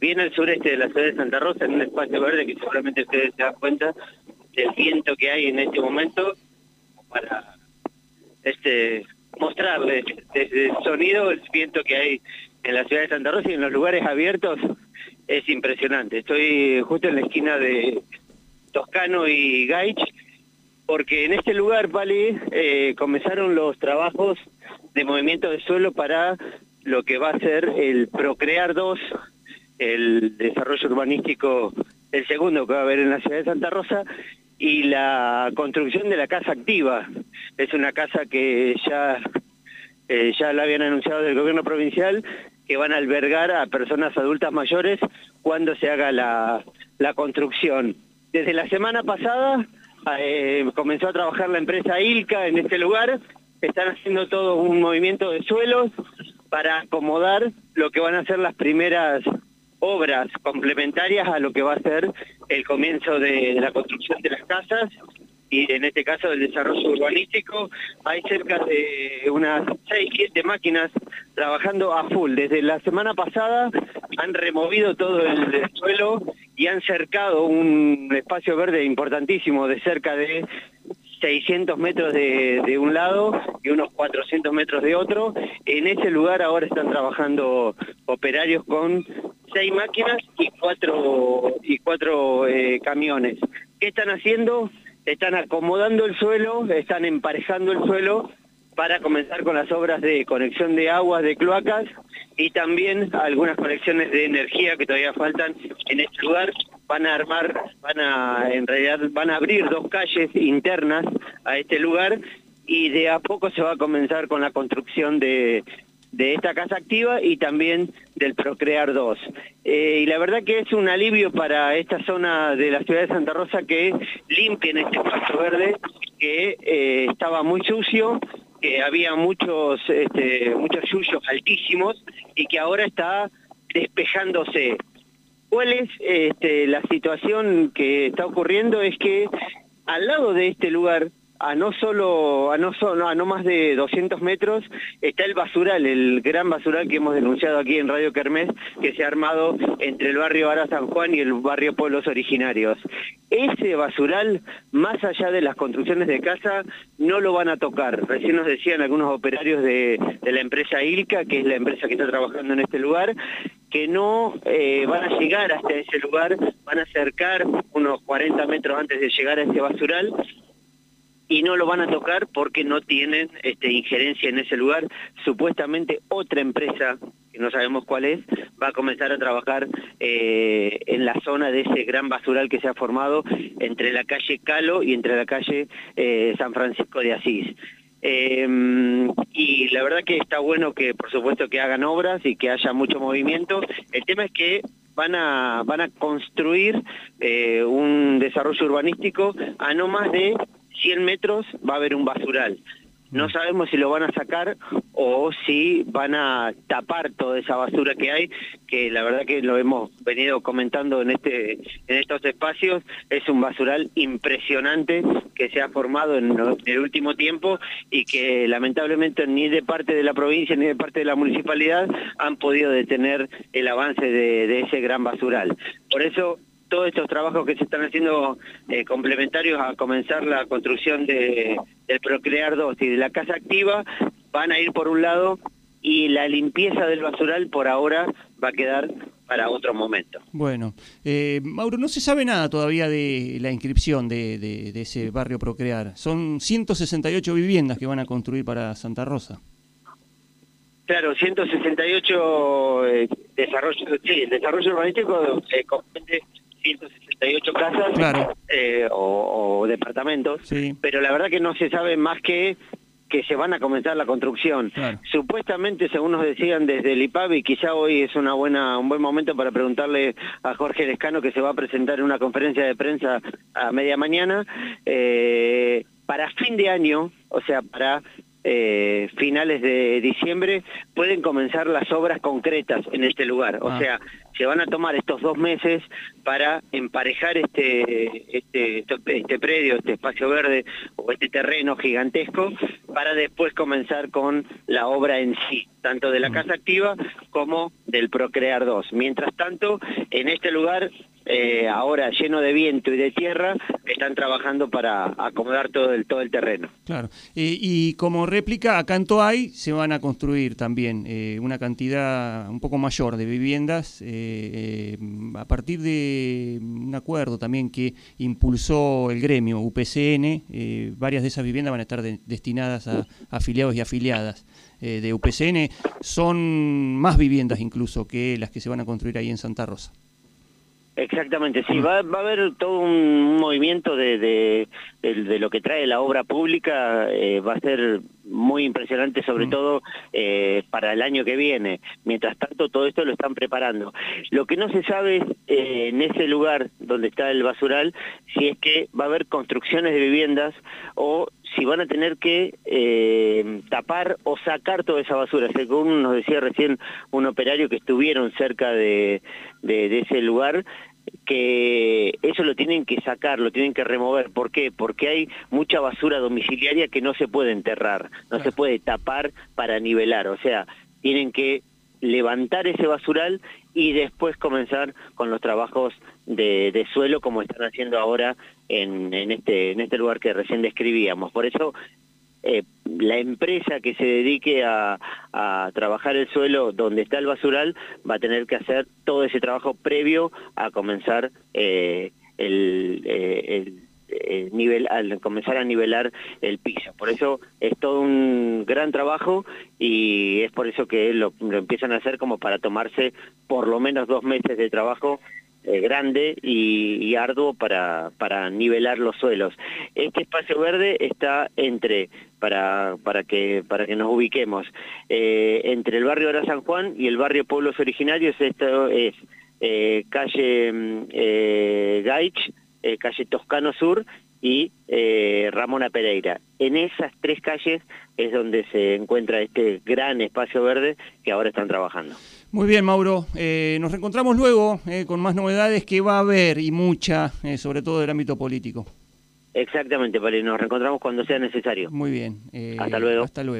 bien al sureste de la ciudad de Santa Rosa, en un espacio verde que seguramente ustedes se dan cuenta del viento que hay en este momento, para este mostrarles desde el sonido el viento que hay en la ciudad de Santa Rosa y en los lugares abiertos es impresionante. Estoy justo en la esquina de Toscano y Gaich, porque en este lugar, Pali, eh, comenzaron los trabajos de movimiento de suelo para lo que va a ser el Procrear 2, el desarrollo urbanístico, el segundo que va a haber en la ciudad de Santa Rosa, y la construcción de la casa activa. Es una casa que ya, eh, ya la habían anunciado del gobierno provincial, que van a albergar a personas adultas mayores cuando se haga la, la construcción. Desde la semana pasada eh, comenzó a trabajar la empresa ILCA en este lugar, están haciendo todo un movimiento de suelos para acomodar lo que van a ser las primeras obras complementarias a lo que va a ser el comienzo de, la construcción de las casas y en este caso del desarrollo urbanístico, hay cerca de unas 6, 7 máquinas trabajando a full. Desde la semana pasada han removido todo el suelo y han cercado un espacio verde importantísimo de cerca de 600 metros de, de, un lado y unos 400 metros de otro. En ese lugar ahora están trabajando operarios con seis máquinas y cuatro, y cuatro eh, camiones. ¿Qué están haciendo? Están acomodando el suelo, están emparejando el suelo para comenzar con las obras de conexión de aguas, de cloacas y también algunas conexiones de energía que todavía faltan en este lugar. Van a armar, van a, en realidad van a abrir dos calles internas a este lugar y de a poco se va a comenzar con la construcción de, de esta casa activa y también del Procrear 2. Eh, y la verdad que es un alivio para esta zona de la ciudad de Santa Rosa que limpien este espacio verde que eh, estaba muy sucio, que había muchos, este, muchos yuyos altísimos y que ahora está despejándose. ¿Cuál es este, la situación que está ocurriendo? Es que al lado de este lugar a no solo, a no, solo, a no más de 200 metros, está el basural, el gran basural que hemos denunciado aquí en Radio Kermés, que se ha armado entre el barrio Ara San Juan y el barrio Pueblos Originarios. Ese basural, más allá de las construcciones de casa, no lo van a tocar. Recién nos decían algunos operarios de, la empresa ILCA, que es la empresa que está trabajando en este lugar, que no eh, van a llegar hasta ese lugar, van a acercar unos 40 metros antes de llegar a ese basural y no lo van a tocar porque no tienen este, injerencia en ese lugar. Supuestamente otra empresa, que no sabemos cuál es, va a comenzar a trabajar eh, en la zona de ese gran basural que se ha formado entre la calle Calo y entre la calle eh, San Francisco de Asís. Em, y la verdad que está bueno que por supuesto que hagan obras y que haya mucho movimiento. El tema es que van a, van a construir eh, un desarrollo urbanístico a no más de 100 metros va a haber un basural. No mm. sabemos si lo van a sacar o si van a tapar toda esa basura que hay, que la verdad que lo hemos venido comentando en este en estos espacios, es un basural impresionante que se ha formado en, el último tiempo y que lamentablemente ni de parte de la provincia ni de parte de la municipalidad han podido detener el avance de, de ese gran basural. Por eso todos estos trabajos que se están haciendo eh, complementarios a comenzar la construcción de, del Procrear 2 y de la casa activa van a ir por un lado y la limpieza del basural por ahora va a quedar para otro momento. Bueno, eh, Mauro, no se sabe nada todavía de la inscripción de, de, ese barrio Procrear. Son 168 viviendas que van a construir para Santa Rosa. Claro, 168 eh, desarrollo, sí, el desarrollo urbanístico eh, comprende 168 casas eh, o, departamentos, pero la verdad que no se sabe más que que se van a comenzar la construcción. Supuestamente, según nos decían desde el IPAB, quizá hoy es una buena, un buen momento para preguntarle a Jorge Lescano que se va a presentar en una conferencia de prensa a media mañana, eh, para fin de año, o sea, para eh, finales de diciembre, pueden comenzar las obras concretas en este lugar. O ah. sea, se van a tomar estos dos meses para emparejar este, este, este predio, este espacio verde o este terreno gigantesco, para después comenzar con la obra en sí, tanto de la Casa Activa como del Procrear 2. Mientras tanto, en este lugar eh, ahora lleno de viento y de tierra, están trabajando para acomodar todo el, todo el terreno. Claro. Eh, y como réplica, acá en Toay se van a construir también eh, una cantidad un poco mayor de viviendas a partir de un acuerdo también que impulsó el gremio UPCN. varias de esas viviendas van a estar destinadas a afiliados y afiliadas de UPCN. Son más viviendas incluso que las que se van a construir ahí en Santa Rosa. Exactamente, sí, va, va a haber todo un movimiento de, de, de, lo que trae la obra pública, eh, va a ser muy impresionante, sobre mm. todo eh, para el año que viene. Mientras tanto, todo esto lo están preparando. Lo que no se sabe es, eh, en ese lugar donde está el basural, si es que va a haber construcciones de viviendas o si van a tener que tapar o sacar toda esa basura. Según nos decía recién un operario que estuvieron cerca de, de ese lugar, que eso lo tienen que sacar, lo tienen que remover. ¿Por qué? Porque hay mucha basura domiciliaria que no se puede enterrar, no se puede tapar para nivelar. O sea, tienen que levantar ese basural y después comenzar con los trabajos de, suelo como están haciendo ahora en, en, este, en este lugar que recién describíamos. Por eso eh, la empresa que se dedique a, trabajar el suelo donde está el basural va a tener que hacer todo ese trabajo previo a comenzar eh, el, eh, nivel, al comenzar a nivelar el piso. Por eso es todo un gran trabajo y es por eso que lo empiezan a hacer como para tomarse por lo menos dos meses de trabajo eh, grande y, arduo para, para nivelar los suelos. Este espacio verde está entre, para, para, que, para que nos ubiquemos, eh, entre el barrio de San Juan y el barrio Pueblos Originarios, esto es eh, calle mm, Gaich, calle Toscano Sur y Ramona Pereira. En esas tres calles es donde se encuentra este gran espacio verde que ahora están trabajando. Muy bien, Mauro. Eh, nos reencontramos luego eh, con más novedades que va a haber y mucha, eh, sobre todo del ámbito político. Exactamente, Pali. Nos reencontramos cuando sea necesario. Muy bien. hasta luego. Hasta luego.